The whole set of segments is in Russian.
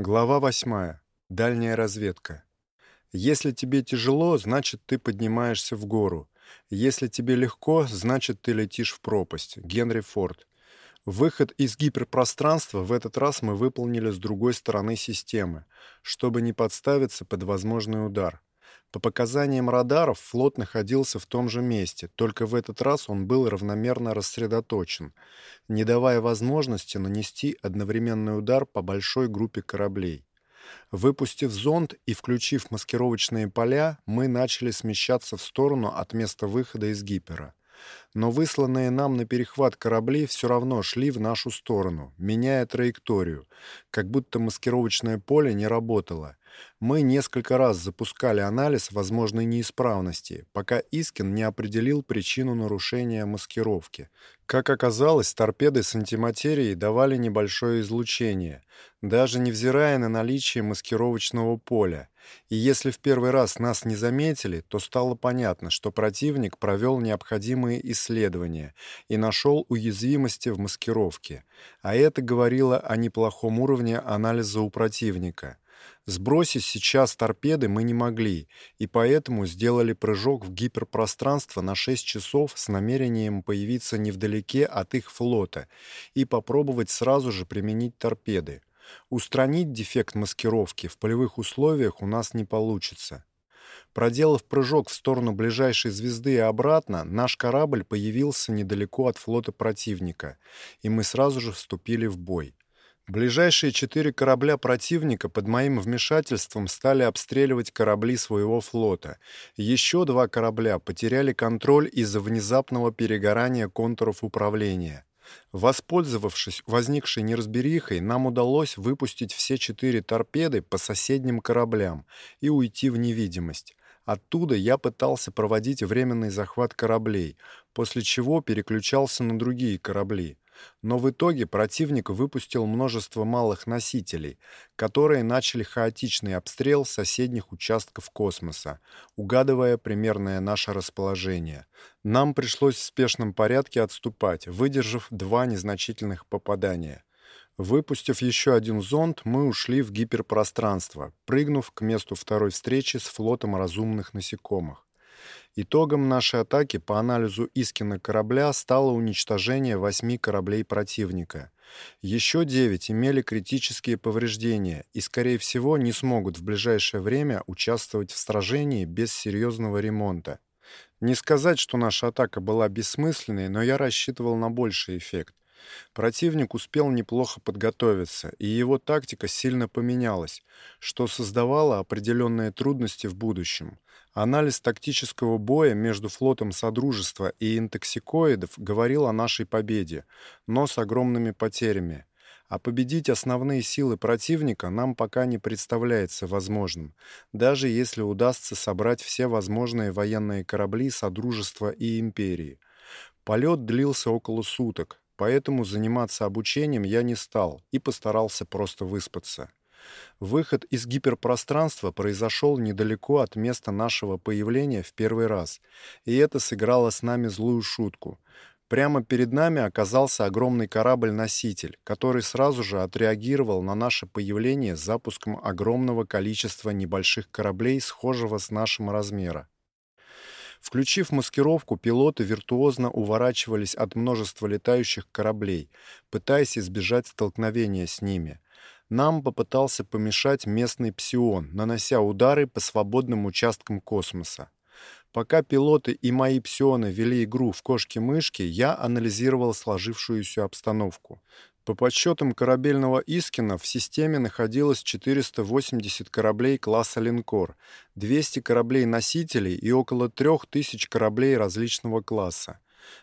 Глава 8. Дальняя разведка. Если тебе тяжело, значит ты поднимаешься в гору. Если тебе легко, значит ты летишь в пропасть. Генри Форд. Выход из гиперпространства в этот раз мы выполнили с другой стороны системы, чтобы не подставиться под возможный удар. По показаниям радаров, флот находился в том же месте, только в этот раз он был равномерно рассредоточен, не давая возможности нанести одновременный удар по большой группе кораблей. Выпустив зонд и включив маскировочные поля, мы начали смещаться в сторону от места выхода из гипера. Но высланные нам на перехват корабли все равно шли в нашу сторону, меняя траекторию, как будто маскировочное поле не работало, мы несколько раз запускали анализ возможной неисправности, пока Искин не определил причину нарушения маскировки. Как оказалось, торпеды с антиматерией давали небольшое излучение, даже невзирая на наличие маскировочного поля. И если в первый раз нас не заметили, то стало понятно, что противник провел необходимые исследования и нашел уязвимости в маскировке. А это говорило о неплохом уровне анализа у противника. Сбросить сейчас торпеды мы не могли, и поэтому сделали прыжок в гиперпространство на 6 часов с намерением появиться невдалеке от их флота и попробовать сразу же применить торпеды. Устранить дефект маскировки в полевых условиях у нас не получится. Проделав прыжок в сторону ближайшей звезды и обратно, наш корабль появился недалеко от флота противника, и мы сразу же вступили в бой. Ближайшие четыре корабля противника под моим вмешательством стали обстреливать корабли своего флота. Еще два корабля потеряли контроль из-за внезапного перегорания контуров управления. Воспользовавшись возникшей неразберихой, нам удалось выпустить все четыре торпеды по соседним кораблям и уйти в невидимость. Оттуда я пытался проводить временный захват кораблей, после чего переключался на другие корабли. Но в итоге противник выпустил множество малых носителей, которые начали хаотичный обстрел соседних участков космоса, угадывая примерное наше расположение. Нам пришлось в спешном порядке отступать, выдержав два незначительных попадания. Выпустив еще один зонд, мы ушли в гиперпространство, прыгнув к месту второй встречи с флотом разумных насекомых. Итогом нашей атаки по анализу Искина корабля стало уничтожение восьми кораблей противника. Еще девять имели критические повреждения и, скорее всего, не смогут в ближайшее время участвовать в сражении без серьезного ремонта. Не сказать, что наша атака была бессмысленной, но я рассчитывал на больший эффект. Противник успел неплохо подготовиться, и его тактика сильно поменялась, что создавало определенные трудности в будущем. Анализ тактического боя между флотом Содружества и интоксикоидов говорил о нашей победе, но с огромными потерями. А победить основные силы противника нам пока не представляется возможным, даже если удастся собрать все возможные военные корабли Содружества и Империи. Полет длился около суток, поэтому заниматься обучением я не стал и постарался просто выспаться. Выход из гиперпространства произошел недалеко от места нашего появления в первый раз, и это сыграло с нами злую шутку. Прямо перед нами оказался огромный корабль-носитель, который сразу же отреагировал на наше появление запуском огромного количества небольших кораблей, схожего с нашим размера. Включив маскировку, пилоты виртуозно уворачивались от множества летающих кораблей, пытаясь избежать столкновения с ними. Нам попытался помешать местный псион, нанося удары по свободным участкам космоса. Пока пилоты и мои псионы вели игру в кошки-мышки, я анализировал сложившуюся обстановку. По подсчетам корабельного Искина в системе находилось 480 кораблей класса линкор, 200 кораблей-носителей и около 3000 кораблей различного класса.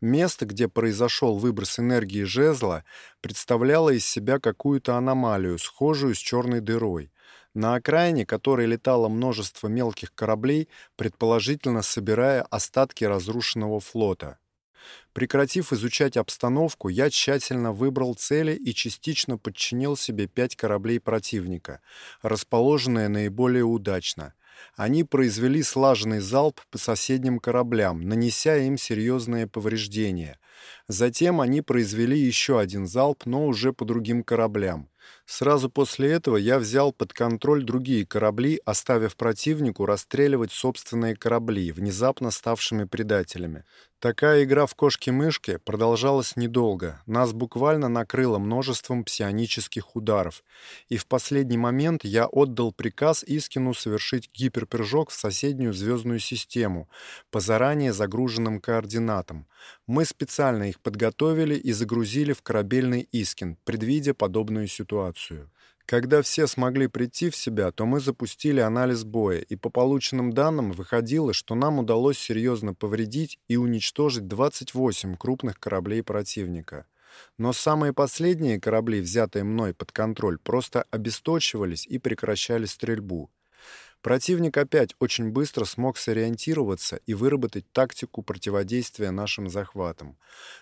Место, где произошел выброс энергии жезла, представляло из себя какую-то аномалию, схожую с черной дырой. На окраине которой летало множество мелких кораблей, предположительно собирая остатки разрушенного флота. Прекратив изучать обстановку, я тщательно выбрал цели и частично подчинил себе пять кораблей противника, расположенные наиболее удачно. Они произвели слаженный залп по соседним кораблям, нанеся им серьезные повреждения. Затем они произвели еще один залп, но уже по другим кораблям. Сразу после этого я взял под контроль другие корабли, оставив противнику расстреливать собственные корабли, внезапно ставшими предателями. Такая игра в кошки-мышки продолжалась недолго. Нас буквально накрыло множеством псионических ударов. И в последний момент я отдал приказ Искину совершить гиперпрыжок в соседнюю звездную систему по заранее загруженным координатам. Мы специально их подготовили и загрузили в корабельный Искин, предвидя подобную ситуацию. Когда все смогли прийти в себя, то мы запустили анализ боя, и по полученным данным выходило, что нам удалось серьезно повредить и уничтожить 28 крупных кораблей противника. Но самые последние корабли, взятые мной под контроль, просто обесточивались и прекращали стрельбу. Противник опять очень быстро смог сориентироваться и выработать тактику противодействия нашим захватам.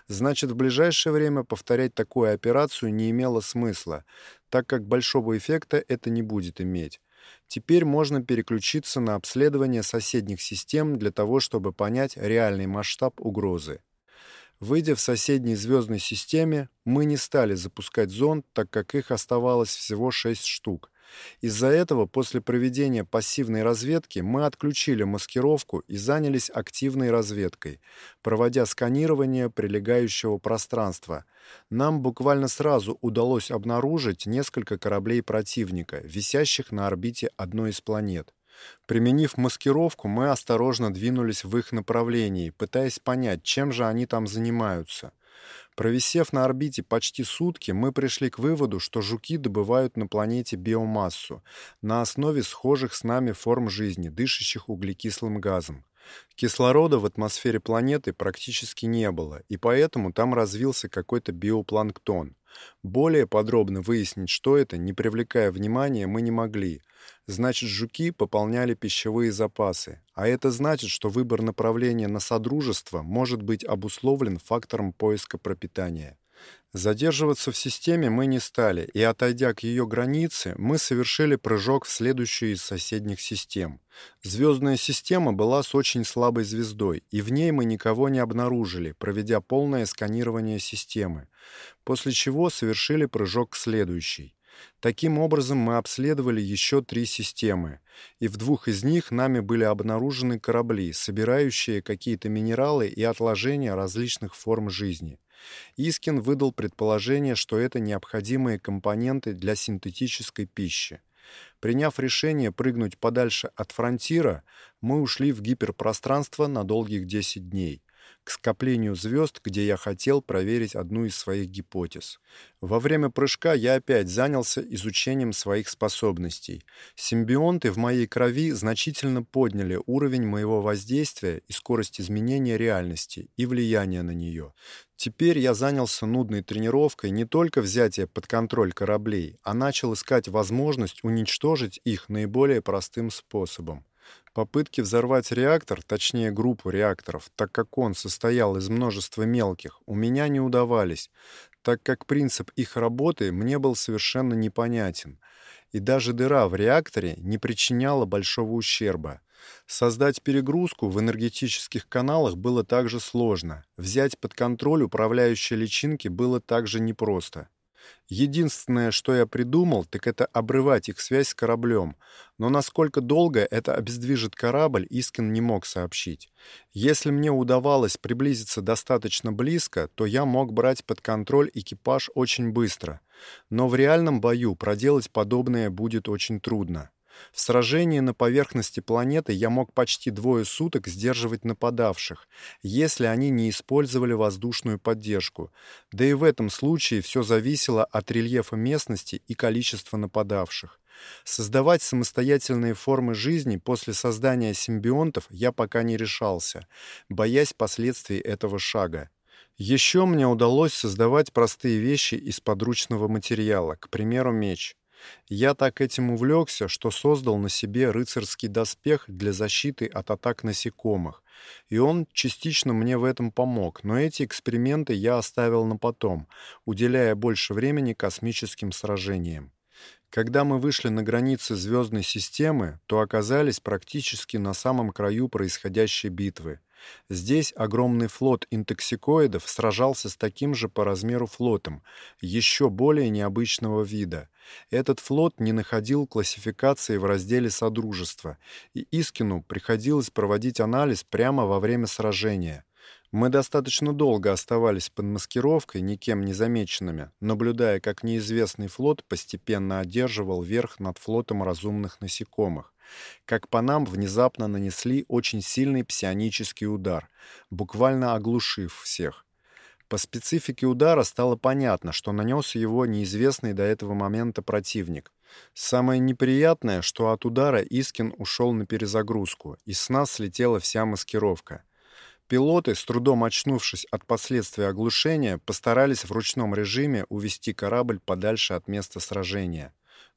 Значит, в ближайшее время повторять такую операцию не имело смысла, так как большого эффекта это не будет иметь. Теперь можно переключиться на обследование соседних систем для того, чтобы понять реальный масштаб угрозы. Выйдя в соседней звездной системе, мы не стали запускать зонд, так как их оставалось всего шесть штук. Из-за этого после проведения пассивной разведки мы отключили маскировку и занялись активной разведкой, проводя сканирование прилегающего пространства. Нам буквально сразу удалось обнаружить несколько кораблей противника, висящих на орбите одной из планет. Применив маскировку, мы осторожно двинулись в их направлении, пытаясь понять, чем же они там занимаются. Провисев на орбите почти сутки, мы пришли к выводу, что жуки добывают на планете биомассу на основе схожих с нами форм жизни, дышащих углекислым газом. Кислорода в атмосфере планеты практически не было, и поэтому там развился какой-то биопланктон. Более подробно выяснить, что это, не привлекая внимания, мы не могли. Значит, жуки пополняли пищевые запасы, а это значит, что выбор направления на содружество может быть обусловлен фактором поиска пропитания. Задерживаться в системе мы не стали, и отойдя к ее границе, мы совершили прыжок в следующую из соседних систем. Звездная система была с очень слабой звездой, и в ней мы никого не обнаружили, проведя полное сканирование системы, после чего совершили прыжок к следующей. Таким образом, мы обследовали еще три системы, и в двух из них нами были обнаружены корабли, собирающие какие-то минералы и отложения различных форм жизни. Искин выдал предположение, что это необходимые компоненты для синтетической пищи. Приняв решение прыгнуть подальше от фронтира, мы ушли в гиперпространство на долгих 10 дней к скоплению звезд, где я хотел проверить одну из своих гипотез. Во время прыжка я опять занялся изучением своих способностей. Симбионты в моей крови значительно подняли уровень моего воздействия и скорость изменения реальности и влияния на нее. Теперь я занялся нудной тренировкой не только взятия под контроль кораблей, а начал искать возможность уничтожить их наиболее простым способом. Попытки взорвать реактор, точнее группу реакторов, так как он состоял из множества мелких, у меня не удавались, так как принцип их работы мне был совершенно непонятен, и даже дыра в реакторе не причиняла большого ущерба. Создать перегрузку в энергетических каналах было также сложно. Взять под контроль управляющие личинки было также непросто. Единственное, что я придумал, так это обрывать их связь с кораблем. Но насколько долго это обездвижит корабль, Искин не мог сообщить. Если мне удавалось приблизиться достаточно близко, то я мог брать под контроль экипаж очень быстро. Но в реальном бою проделать подобное будет очень трудно. В сражении на поверхности планеты я мог почти двое суток сдерживать нападавших, если они не использовали воздушную поддержку. Да и в этом случае все зависело от рельефа местности и количества нападавших. Создавать самостоятельные формы жизни после создания симбионтов я пока не решался, боясь последствий этого шага. Еще мне удалось создавать простые вещи из подручного материала, к примеру, меч. Я так этим увлекся, что создал на себе рыцарский доспех для защиты от атак насекомых, и он частично мне в этом помог, но эти эксперименты я оставил на потом, уделяя больше времени космическим сражениям. Когда мы вышли на границы звездной системы, то оказались практически на самом краю происходящей битвы. Здесь огромный флот интоксикоидов сражался с таким же по размеру флотом, еще более необычного вида. Этот флот не находил классификации в разделе Содружества, и Искину приходилось проводить анализ прямо во время сражения. Мы достаточно долго оставались под маскировкой, никем не замеченными, наблюдая, как неизвестный флот постепенно одерживал верх над флотом разумных насекомых как по нам внезапно нанесли очень сильный псионический удар, буквально оглушив всех. По специфике удара стало понятно, что нанес его неизвестный до этого момента противник. Самое неприятное, что от удара Искин ушел на перезагрузку, и с нас слетела вся маскировка. Пилоты, с трудом очнувшись от последствий оглушения, постарались в ручном режиме увести корабль подальше от места сражения.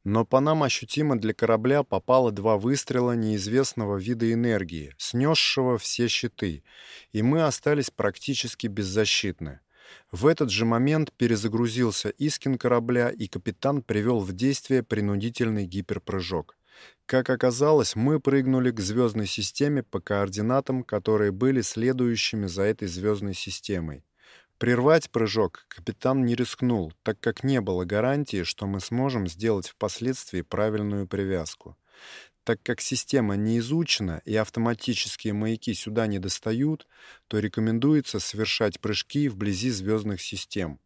Но по нам ощутимо для корабля попало два выстрела неизвестного вида энергии, снесшего все щиты, и мы остались практически беззащитны. В этот же момент перезагрузился Искин корабля, и капитан привел в действие принудительный гиперпрыжок. Как оказалось, мы прыгнули к звездной системе по координатам, которые были следующими за этой звездной системой. Прервать прыжок капитан не рискнул, так как не было гарантии, что мы сможем сделать впоследствии правильную привязку. Так как система не изучена и автоматические маяки сюда не достают, то рекомендуется совершать прыжки вблизи звездных систем.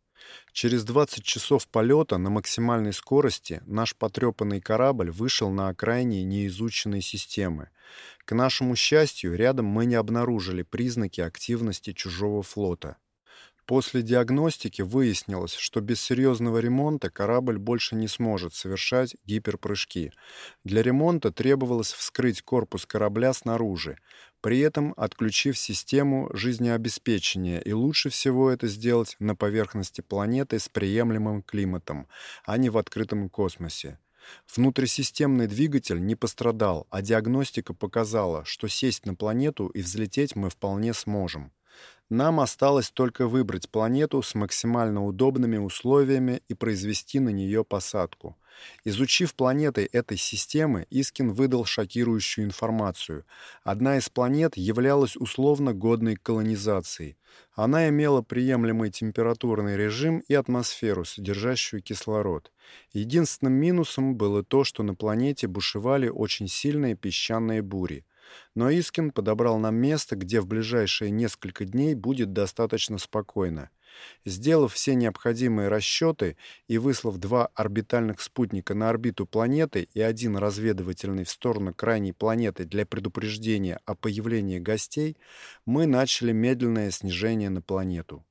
Через 20 часов полета на максимальной скорости наш потрепанный корабль вышел на окраине неизученной системы. К нашему счастью, рядом мы не обнаружили признаки активности чужого флота. После диагностики выяснилось, что без серьезного ремонта корабль больше не сможет совершать гиперпрыжки. Для ремонта требовалось вскрыть корпус корабля снаружи, при этом отключив систему жизнеобеспечения, и лучше всего это сделать на поверхности планеты с приемлемым климатом, а не в открытом космосе. Внутрисистемный двигатель не пострадал, а диагностика показала, что сесть на планету и взлететь мы вполне сможем. Нам осталось только выбрать планету с максимально удобными условиями и произвести на нее посадку. Изучив планеты этой системы, Искин выдал шокирующую информацию. Одна из планет являлась условно годной к колонизации. Она имела приемлемый температурный режим и атмосферу, содержащую кислород. Единственным минусом было то, что на планете бушевали очень сильные песчаные бури. Но Искин подобрал нам место, где в ближайшие несколько дней будет достаточно спокойно. Сделав все необходимые расчеты и выслав два орбитальных спутника на орбиту планеты и один разведывательный в сторону крайней планеты для предупреждения о появлении гостей, мы начали медленное снижение на планету.